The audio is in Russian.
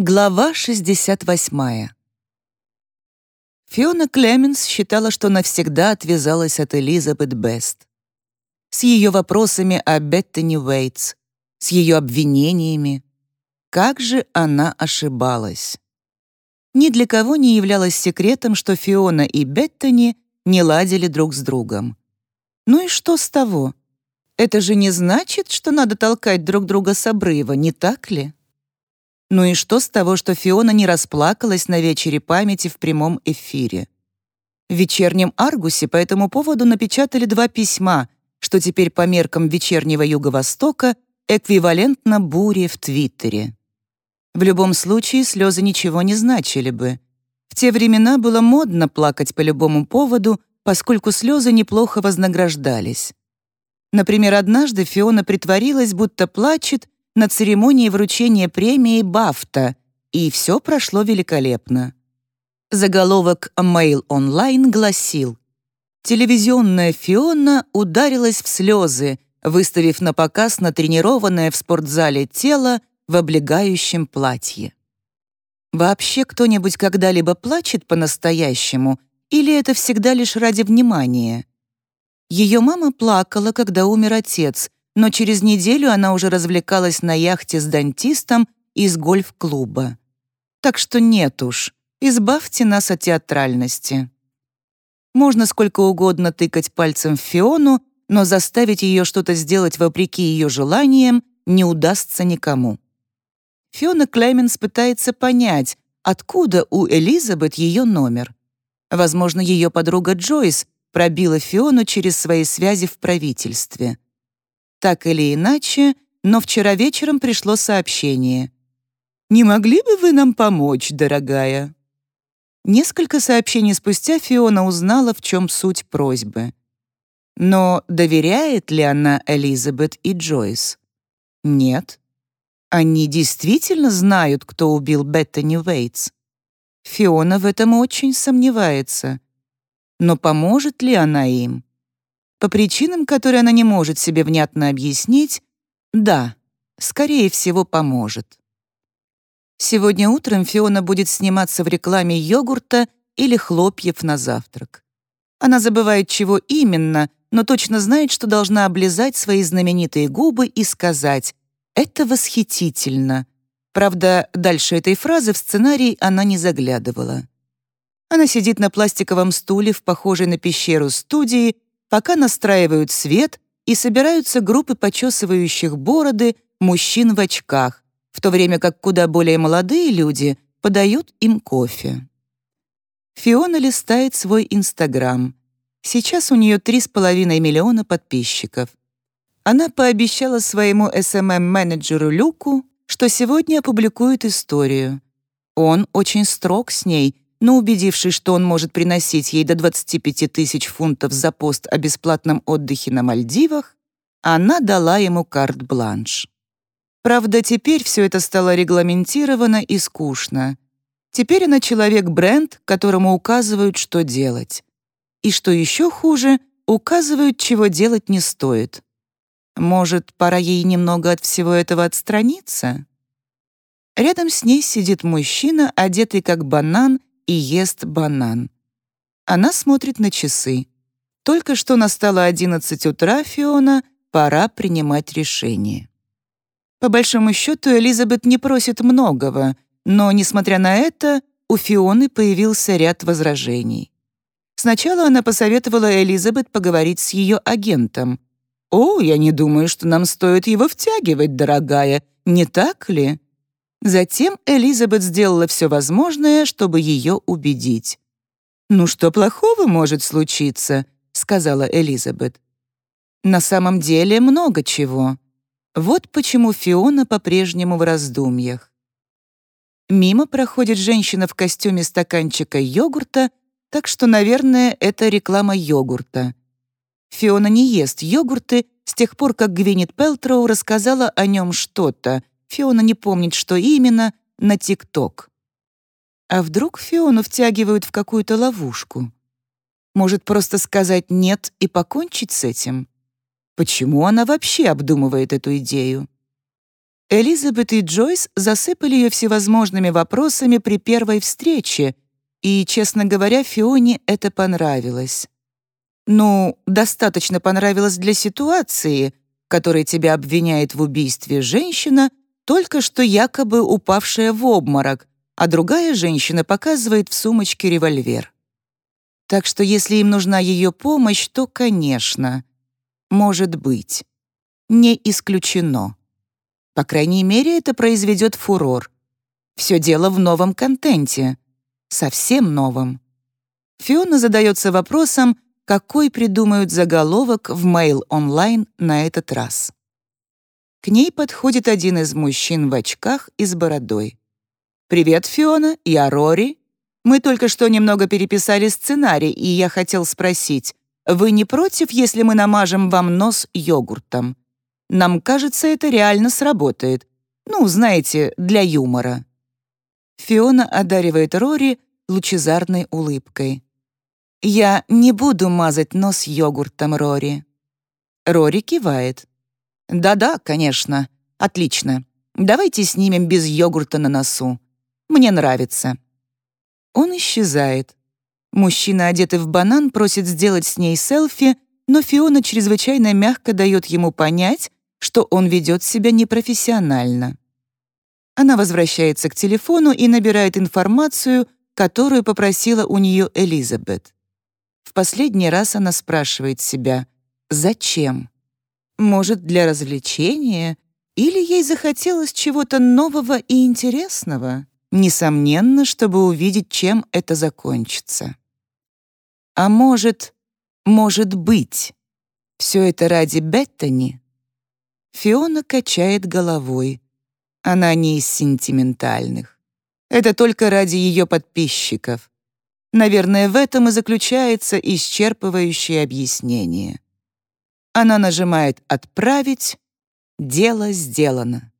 Глава 68. Фиона Клеменс считала, что навсегда отвязалась от Элизабет Бест. С ее вопросами о Беттани Уэйтс, с ее обвинениями. Как же она ошибалась. Ни для кого не являлось секретом, что Фиона и Беттани не ладили друг с другом. Ну и что с того? Это же не значит, что надо толкать друг друга с обрыва, не так ли? Ну и что с того, что Фиона не расплакалась на вечере памяти в прямом эфире? В вечернем Аргусе по этому поводу напечатали два письма, что теперь по меркам вечернего Юго-Востока эквивалентно буре в Твиттере. В любом случае слезы ничего не значили бы. В те времена было модно плакать по любому поводу, поскольку слезы неплохо вознаграждались. Например, однажды Фиона притворилась, будто плачет, на церемонии вручения премии «Бафта», и все прошло великолепно. Заголовок «Mail Online» гласил «Телевизионная Фиона ударилась в слезы, выставив на показ натренированное в спортзале тело в облегающем платье». Вообще кто-нибудь когда-либо плачет по-настоящему, или это всегда лишь ради внимания? Ее мама плакала, когда умер отец, но через неделю она уже развлекалась на яхте с дантистом из гольф-клуба. Так что нет уж, избавьте нас от театральности. Можно сколько угодно тыкать пальцем в Фиону, но заставить ее что-то сделать вопреки ее желаниям не удастся никому. Фиона Клеменс пытается понять, откуда у Элизабет ее номер. Возможно, ее подруга Джойс пробила Фиону через свои связи в правительстве. Так или иначе, но вчера вечером пришло сообщение. «Не могли бы вы нам помочь, дорогая?» Несколько сообщений спустя Фиона узнала, в чем суть просьбы. Но доверяет ли она Элизабет и Джойс? Нет. Они действительно знают, кто убил Беттани Уэйтс. Фиона в этом очень сомневается. Но поможет ли она им? По причинам, которые она не может себе внятно объяснить, да, скорее всего, поможет. Сегодня утром Фиона будет сниматься в рекламе йогурта или хлопьев на завтрак. Она забывает, чего именно, но точно знает, что должна облизать свои знаменитые губы и сказать «Это восхитительно». Правда, дальше этой фразы в сценарий она не заглядывала. Она сидит на пластиковом стуле в похожей на пещеру студии пока настраивают свет и собираются группы почесывающих бороды мужчин в очках, в то время как куда более молодые люди подают им кофе. Фиона листает свой Инстаграм. Сейчас у нее 3,5 миллиона подписчиков. Она пообещала своему SMM-менеджеру Люку, что сегодня опубликует историю. Он очень строг с ней но убедившись, что он может приносить ей до 25 тысяч фунтов за пост о бесплатном отдыхе на Мальдивах, она дала ему карт-бланш. Правда, теперь все это стало регламентировано и скучно. Теперь она человек-бренд, которому указывают, что делать. И что еще хуже, указывают, чего делать не стоит. Может, пора ей немного от всего этого отстраниться? Рядом с ней сидит мужчина, одетый как банан и ест банан. Она смотрит на часы. Только что настало 11 утра, Фиона, пора принимать решение. По большому счету, Элизабет не просит многого, но, несмотря на это, у Фионы появился ряд возражений. Сначала она посоветовала Элизабет поговорить с ее агентом. «О, я не думаю, что нам стоит его втягивать, дорогая, не так ли?» Затем Элизабет сделала все возможное, чтобы ее убедить. «Ну что плохого может случиться?» — сказала Элизабет. «На самом деле много чего. Вот почему Фиона по-прежнему в раздумьях. Мимо проходит женщина в костюме стаканчика йогурта, так что, наверное, это реклама йогурта. Фиона не ест йогурты с тех пор, как Гвинет Пелтроу рассказала о нем что-то, Фиона не помнит, что именно, на ТикТок. А вдруг Фиону втягивают в какую-то ловушку? Может, просто сказать «нет» и покончить с этим? Почему она вообще обдумывает эту идею? Элизабет и Джойс засыпали ее всевозможными вопросами при первой встрече, и, честно говоря, Фионе это понравилось. Ну, достаточно понравилось для ситуации, которой тебя обвиняет в убийстве женщина, только что якобы упавшая в обморок, а другая женщина показывает в сумочке револьвер. Так что если им нужна ее помощь, то, конечно, может быть. Не исключено. По крайней мере, это произведет фурор. Все дело в новом контенте. Совсем новом. Фиона задается вопросом, какой придумают заголовок в Mail Online на этот раз. К ней подходит один из мужчин в очках и с бородой. «Привет, Фиона, я Рори. Мы только что немного переписали сценарий, и я хотел спросить, вы не против, если мы намажем вам нос йогуртом? Нам кажется, это реально сработает. Ну, знаете, для юмора». Фиона одаривает Рори лучезарной улыбкой. «Я не буду мазать нос йогуртом, Рори». Рори кивает. «Да-да, конечно. Отлично. Давайте снимем без йогурта на носу. Мне нравится». Он исчезает. Мужчина, одетый в банан, просит сделать с ней селфи, но Фиона чрезвычайно мягко дает ему понять, что он ведет себя непрофессионально. Она возвращается к телефону и набирает информацию, которую попросила у нее Элизабет. В последний раз она спрашивает себя, зачем? Может, для развлечения? Или ей захотелось чего-то нового и интересного? Несомненно, чтобы увидеть, чем это закончится. А может, может быть, все это ради Беттани? Фиона качает головой. Она не из сентиментальных. Это только ради ее подписчиков. Наверное, в этом и заключается исчерпывающее объяснение. Она нажимает «Отправить», дело сделано.